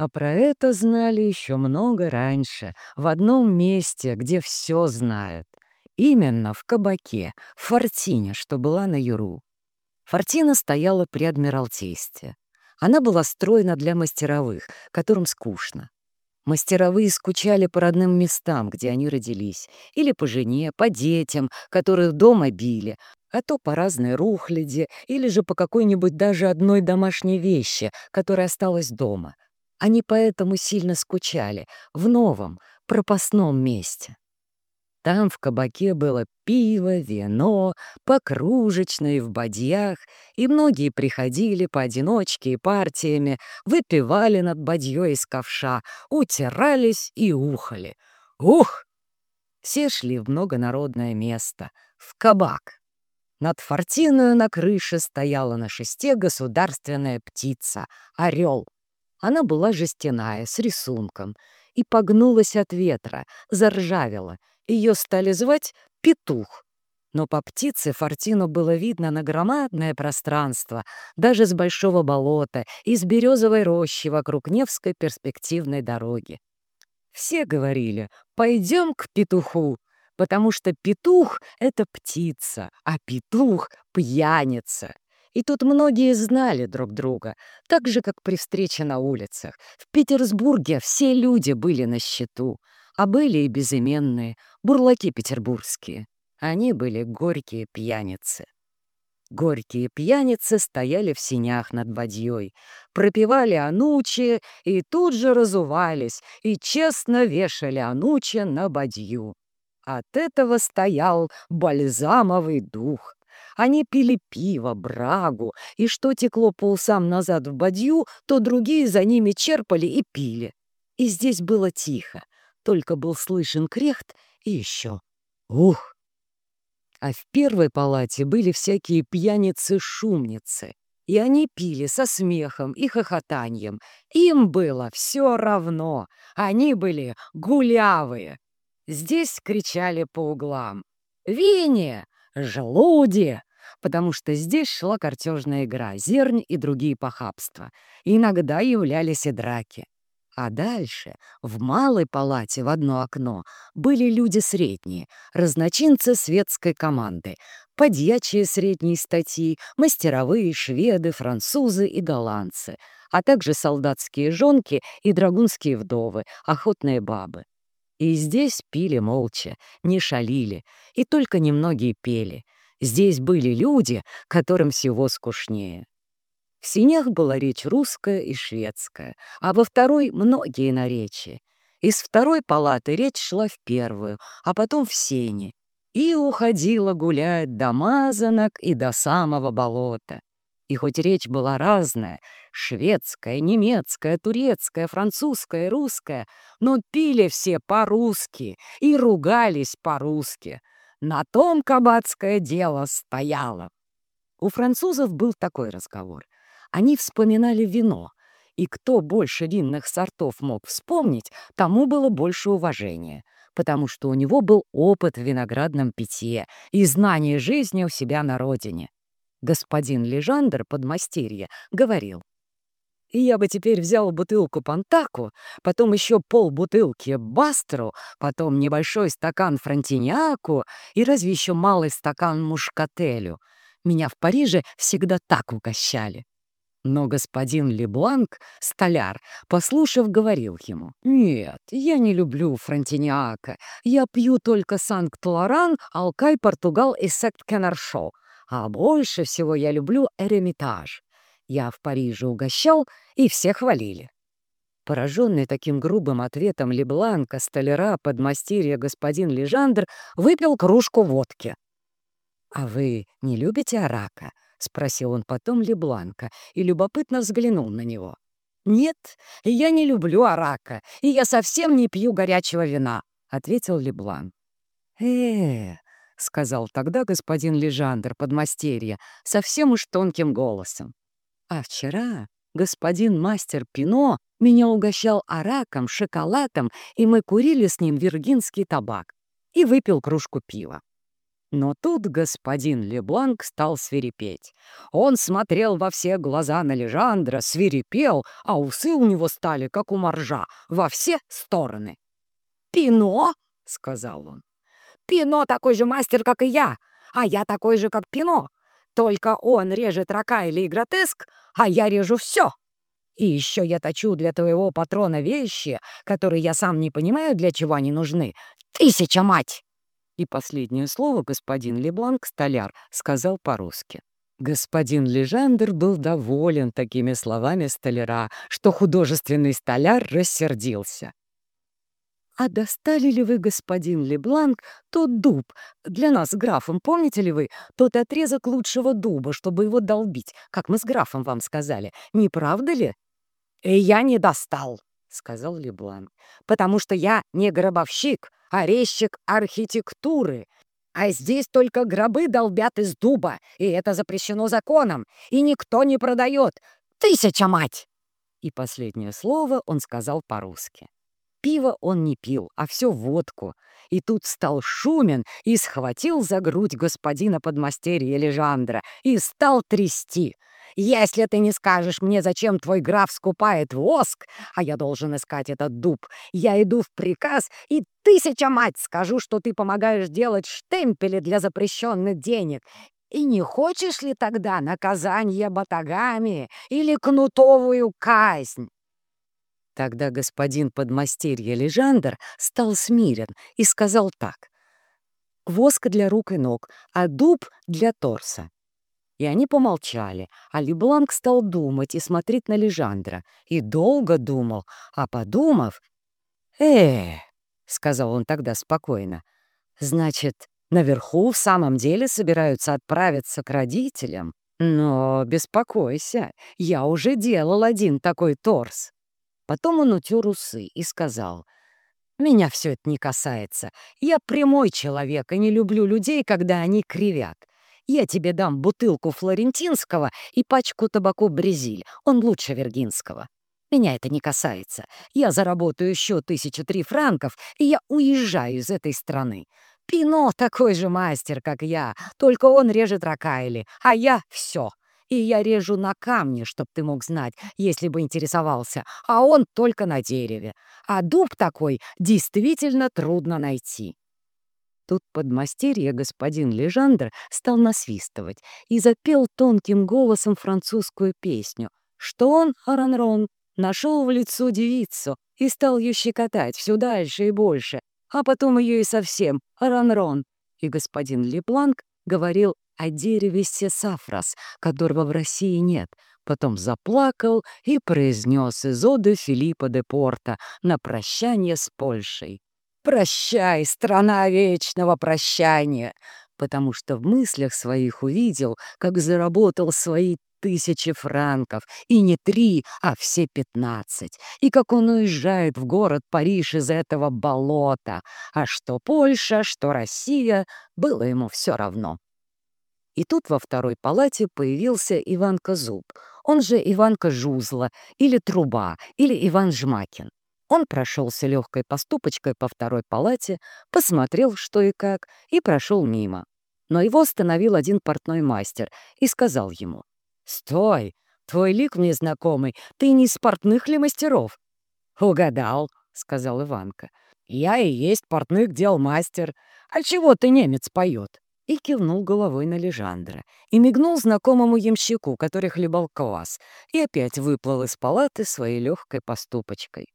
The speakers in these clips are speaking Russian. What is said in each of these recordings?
А про это знали еще много раньше, в одном месте, где все знают. Именно в кабаке, в Фортине, что была на Юру. Фортина стояла при Адмиралтействе. Она была стройна для мастеровых, которым скучно. Мастеровые скучали по родным местам, где они родились, или по жене, по детям, которых дома били, а то по разной рухляде, или же по какой-нибудь даже одной домашней вещи, которая осталась дома. Они поэтому сильно скучали в новом, пропасном месте. Там в кабаке было пиво, вино, покружечное в бадьях, и многие приходили поодиночке и партиями, выпивали над бадьей из ковша, утирались и ухали. Ух! Все шли в многонародное место, в кабак. Над фортиною на крыше стояла на шесте государственная птица — орел. Она была жестяная, с рисунком, и погнулась от ветра, заржавела — ее стали звать Петух. Но по птице Фортину было видно на громадное пространство, даже с большого болота и с березовой рощи вокруг Невской перспективной дороги. Все говорили «пойдем к петуху», потому что петух — это птица, а петух — пьяница. И тут многие знали друг друга, так же, как при встрече на улицах. В Петербурге все люди были на счету а были и безыменные, бурлаки петербургские. Они были горькие пьяницы. Горькие пьяницы стояли в синях над бадьей, пропивали анучи и тут же разувались и честно вешали анучи на бадью. От этого стоял бальзамовый дух. Они пили пиво, брагу, и что текло по усам назад в бадью, то другие за ними черпали и пили. И здесь было тихо только был слышен крехт и еще «Ух!». А в первой палате были всякие пьяницы-шумницы, и они пили со смехом и хохотанием. Им было все равно, они были гулявые. Здесь кричали по углам «Вине! Желуди!» Потому что здесь шла картежная игра, зернь и другие похабства. иногда являлись и драки. А дальше, в малой палате в одно окно, были люди средние, разночинцы светской команды, подьячие средней статьи, мастеровые, шведы, французы и голландцы, а также солдатские жонки и драгунские вдовы, охотные бабы. И здесь пили молча, не шалили, и только немногие пели. Здесь были люди, которым всего скучнее. В синях была речь русская и шведская, а во второй — многие наречия. Из второй палаты речь шла в первую, а потом в сене. И уходила гулять до мазанок и до самого болота. И хоть речь была разная — шведская, немецкая, турецкая, французская, русская, но пили все по-русски и ругались по-русски. На том кабацкое дело стояло. У французов был такой разговор — они вспоминали вино, и кто больше винных сортов мог вспомнить, тому было больше уважения, потому что у него был опыт в виноградном питье и знание жизни у себя на родине. Господин Лежандр, подмастерье, говорил, и я бы теперь взял бутылку Пантаку, потом еще полбутылки Бастеру, потом небольшой стакан Фронтиняку и разве еще малый стакан Мушкателю. Меня в Париже всегда так угощали. Но господин Лебланк, столяр, послушав, говорил ему, «Нет, я не люблю фронтиниака. Я пью только Санкт-Лоран, Алкай, Португал и Сект-Кенаршо. А больше всего я люблю Эремитаж. Я в Париже угощал, и все хвалили». Пораженный таким грубым ответом Лебланка, столяра, подмастерья господин Лежандр выпил кружку водки. «А вы не любите арака?» — спросил он потом Лебланка и любопытно взглянул на него. «Нет, я не люблю арака, и я совсем не пью горячего вина», — ответил Леблан. э сказал тогда господин Лежандр подмастерье совсем уж тонким голосом. «А вчера господин мастер Пино меня угощал араком, шоколадом, и мы курили с ним виргинский табак и выпил кружку пива. Но тут господин Лебланк стал свирепеть. Он смотрел во все глаза на Лежандра, свирепел, а усы у него стали, как у моржа, во все стороны. «Пино!» — сказал он. «Пино такой же мастер, как и я, а я такой же, как Пино. Только он режет рака или гротеск, а я режу все. И еще я точу для твоего патрона вещи, которые я сам не понимаю, для чего они нужны. Тысяча мать!» И последнее слово господин Лебланк, столяр, сказал по-русски. Господин Лежандр был доволен такими словами столяра, что художественный столяр рассердился. «А достали ли вы, господин Лебланк, тот дуб? Для нас графом, помните ли вы, тот отрезок лучшего дуба, чтобы его долбить, как мы с графом вам сказали, не правда ли?» «И я не достал», — сказал Лебланк, «потому что я не гробовщик, орещик архитектуры. А здесь только гробы долбят из дуба, и это запрещено законом, и никто не продает. Тысяча мать!» И последнее слово он сказал по-русски. Пиво он не пил, а все водку. И тут стал шумен и схватил за грудь господина подмастерья Лежандра и стал трясти — если ты не скажешь мне, зачем твой граф скупает воск, а я должен искать этот дуб, я иду в приказ и тысяча мать скажу, что ты помогаешь делать штемпели для запрещенных денег. И не хочешь ли тогда наказание батагами или кнутовую казнь?» Тогда господин подмастерье Лежандр стал смирен и сказал так. «Воск для рук и ног, а дуб для торса. И они помолчали, а Лебланк стал думать и смотреть на Лежандра. И долго думал, а подумав... э сказал он тогда спокойно. «Значит, наверху в самом деле собираются отправиться к родителям? Но беспокойся, я уже делал один такой торс». Потом он утер усы и сказал... «Меня все это не касается. Я прямой человек и не люблю людей, когда они кривят. Я тебе дам бутылку флорентинского и пачку табаку Брезиль. Он лучше вергинского. Меня это не касается. Я заработаю еще тысячу три франков, и я уезжаю из этой страны. Пино такой же мастер, как я, только он режет ракайли, а я — все. И я режу на камне, чтоб ты мог знать, если бы интересовался, а он только на дереве. А дуб такой действительно трудно найти. Тут подмастерье господин Лежандр стал насвистывать и запел тонким голосом французскую песню, что он, Аранрон, нашел в лицо девицу и стал ее щекотать все дальше и больше, а потом ее и совсем, Аранрон. И господин Лепланк говорил о дереве сесафрас, которого в России нет, потом заплакал и произнес из Филиппа де Порта на прощание с Польшей. «Прощай, страна вечного прощания!» потому что в мыслях своих увидел, как заработал свои тысячи франков, и не три, а все пятнадцать, и как он уезжает в город Париж из этого болота, а что Польша, что Россия, было ему все равно. И тут во второй палате появился Иванка Зуб, он же Иванка Жузла, или Труба, или Иван Жмакин. Он прошелся легкой поступочкой по второй палате, посмотрел, что и как, и прошел мимо. Но его остановил один портной мастер и сказал ему, «Стой! Твой лик мне знакомый, ты не из портных ли мастеров?» «Угадал», — сказал Иванка. «Я и есть портных дел мастер. А чего ты немец поет?» И кивнул головой на Лежандра, и мигнул знакомому ямщику, который хлебал квас, и опять выплыл из палаты своей легкой поступочкой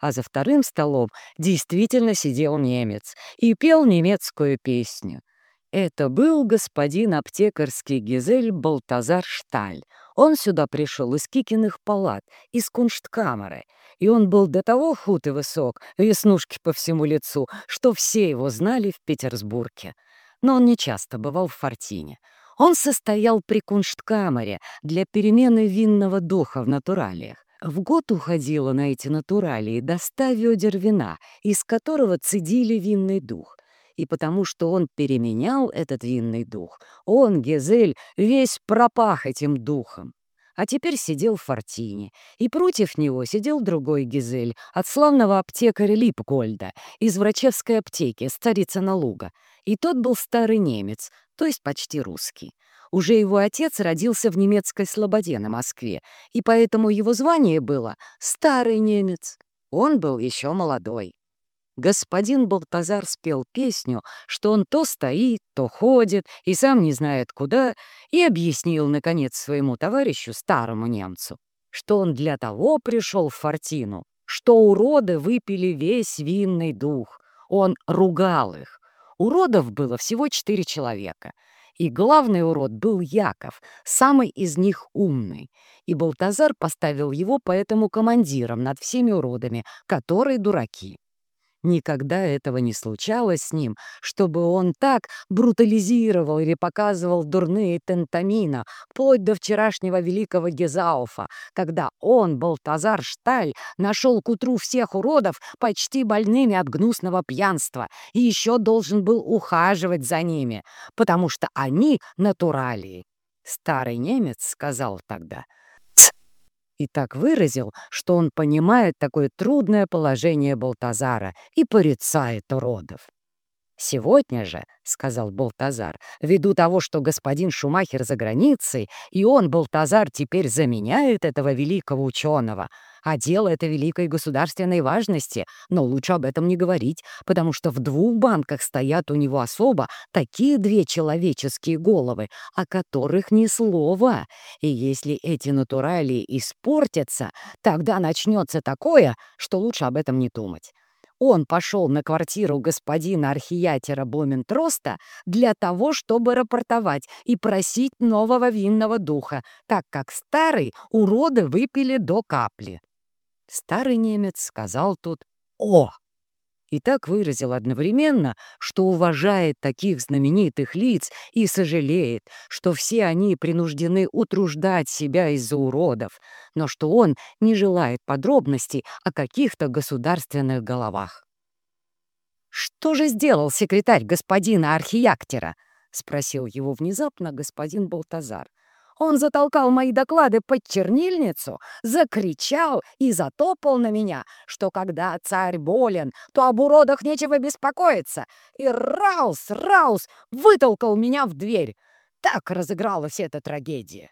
а за вторым столом действительно сидел немец и пел немецкую песню. Это был господин аптекарский Гизель Балтазар Шталь. Он сюда пришел из Кикиных палат, из куншткамеры, и он был до того худ и высок, веснушки по всему лицу, что все его знали в Петербурге. Но он не часто бывал в Фортине. Он состоял при куншткамере для перемены винного духа в натуралиях. В год уходило на эти натуралии до ста ведер вина, из которого цедили винный дух. И потому что он переменял этот винный дух, он, Гезель, весь пропах этим духом. А теперь сидел в фортине, и против него сидел другой Гизель от славного аптекаря Липгольда из врачевской аптеки Старицына Луга, и тот был старый немец, то есть почти русский. Уже его отец родился в немецкой слободе на Москве, и поэтому его звание было «старый немец». Он был еще молодой. Господин Балтазар спел песню, что он то стоит, то ходит и сам не знает куда, и объяснил, наконец, своему товарищу, старому немцу, что он для того пришел в Фортину, что уроды выпили весь винный дух. Он ругал их. Уродов было всего четыре человека. И главный урод был Яков, самый из них умный. И Балтазар поставил его поэтому командиром над всеми уродами, которые дураки. Никогда этого не случалось с ним, чтобы он так брутализировал или показывал дурные тентамина, вплоть до вчерашнего великого Гезауфа, когда он, Балтазар Шталь, нашел к утру всех уродов почти больными от гнусного пьянства и еще должен был ухаживать за ними, потому что они натуралии. Старый немец сказал тогда — и так выразил, что он понимает такое трудное положение Балтазара и порицает уродов. «Сегодня же, — сказал Балтазар, — ввиду того, что господин Шумахер за границей, и он, Балтазар, теперь заменяет этого великого ученого, а дело это великой государственной важности, но лучше об этом не говорить, потому что в двух банках стоят у него особо такие две человеческие головы, о которых ни слова. И если эти натуралии испортятся, тогда начнется такое, что лучше об этом не думать. Он пошел на квартиру господина архиятера Блументроста для того, чтобы рапортовать и просить нового винного духа, так как старый уроды выпили до капли. Старый немец сказал тут «О!» И так выразил одновременно, что уважает таких знаменитых лиц и сожалеет, что все они принуждены утруждать себя из-за уродов, но что он не желает подробностей о каких-то государственных головах. «Что же сделал секретарь господина архиактера?» — спросил его внезапно господин Балтазар. Он затолкал мои доклады под чернильницу, закричал и затопал на меня, что когда царь болен, то об уродах нечего беспокоиться, и Раус, Раус вытолкал меня в дверь. Так разыгралась эта трагедия.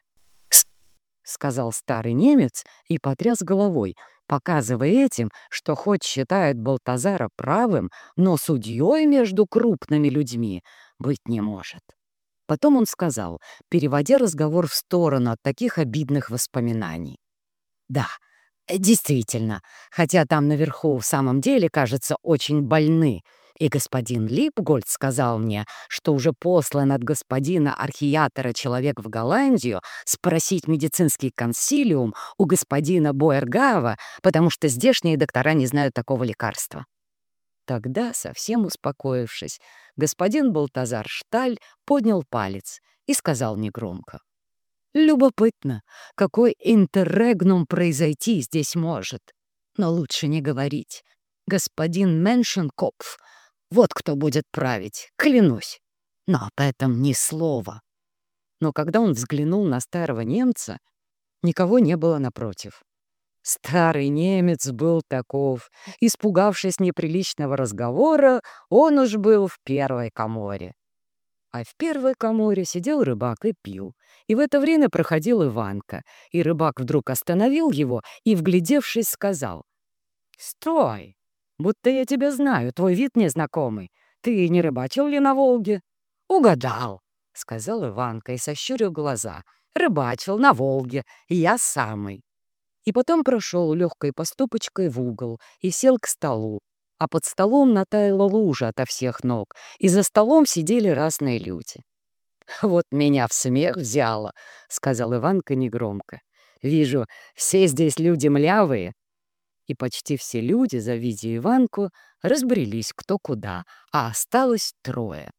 — сказал старый немец и потряс головой, показывая этим, что хоть считает Балтазара правым, но судьей между крупными людьми быть не может. Потом он сказал, переводя разговор в сторону от таких обидных воспоминаний. «Да, действительно, хотя там наверху в самом деле, кажется, очень больны, и господин Липгольд сказал мне, что уже послан от господина архиатора человек в Голландию спросить медицинский консилиум у господина Боергава, потому что здешние доктора не знают такого лекарства. Тогда, совсем успокоившись, господин Балтазар Шталь поднял палец и сказал негромко. «Любопытно, какой интеррегнум произойти здесь может. Но лучше не говорить. Господин Меншенкопф, вот кто будет править, клянусь. Но об этом ни слова». Но когда он взглянул на старого немца, никого не было напротив. Старый немец был таков. Испугавшись неприличного разговора, он уж был в первой коморе. А в первой коморе сидел рыбак и пил. И в это время проходил Иванка. И рыбак вдруг остановил его и, вглядевшись, сказал. «Стой! Будто я тебя знаю, твой вид незнакомый. Ты не рыбачил ли на Волге?» «Угадал», — сказал Иванка и сощурил глаза. «Рыбачил на Волге, я самый» и потом прошел легкой поступочкой в угол и сел к столу. А под столом натаяла лужа ото всех ног, и за столом сидели разные люди. «Вот меня в смех взяло», — сказал Иванка негромко. «Вижу, все здесь люди млявые». И почти все люди, завидя Иванку, разбрелись кто куда, а осталось трое.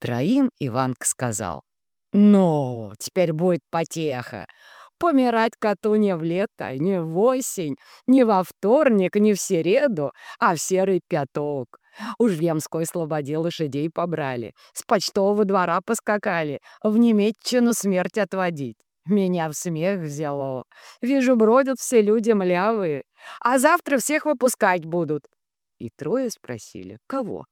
Троим Иванка сказал. «Ну, теперь будет потеха. Помирать коту не в лето, не в осень, не во вторник, не в середу, а в серый пяток. Уж в Ямской слободе лошадей побрали, с почтового двора поскакали, в Немеччину смерть отводить. Меня в смех взяло. Вижу, бродят все люди млявые, а завтра всех выпускать будут. И трое спросили, кого?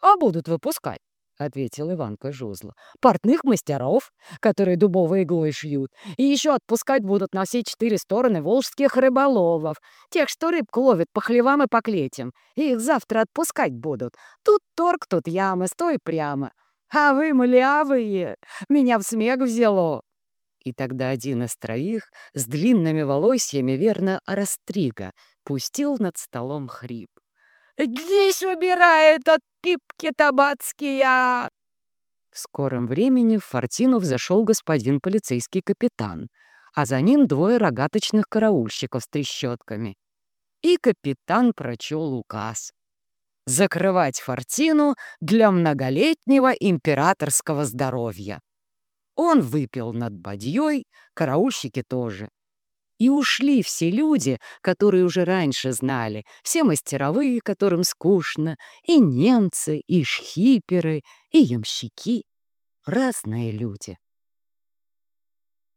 А будут выпускать, — ответил Иванка Жузла. «Портных мастеров, которые дубовой иглой шьют, и еще отпускать будут на все четыре стороны волжских рыболовов, тех, что рыбку ловят по хлевам и по клетям. Их завтра отпускать будут. Тут торг, тут яма, стой прямо. А вы млявые, меня в смех взяло». И тогда один из троих с длинными волосьями, верно, Арастрига, пустил над столом хрип. «Здесь убирает от пипки табацкие!» В скором времени в Фортину взошел господин полицейский капитан, а за ним двое рогаточных караульщиков с трещотками. И капитан прочел указ. Закрывать Фортину для многолетнего императорского здоровья. Он выпил над бадьей, караульщики тоже. И ушли все люди, которые уже раньше знали, все мастеровые, которым скучно, и немцы, и шхиперы, и ямщики. Разные люди.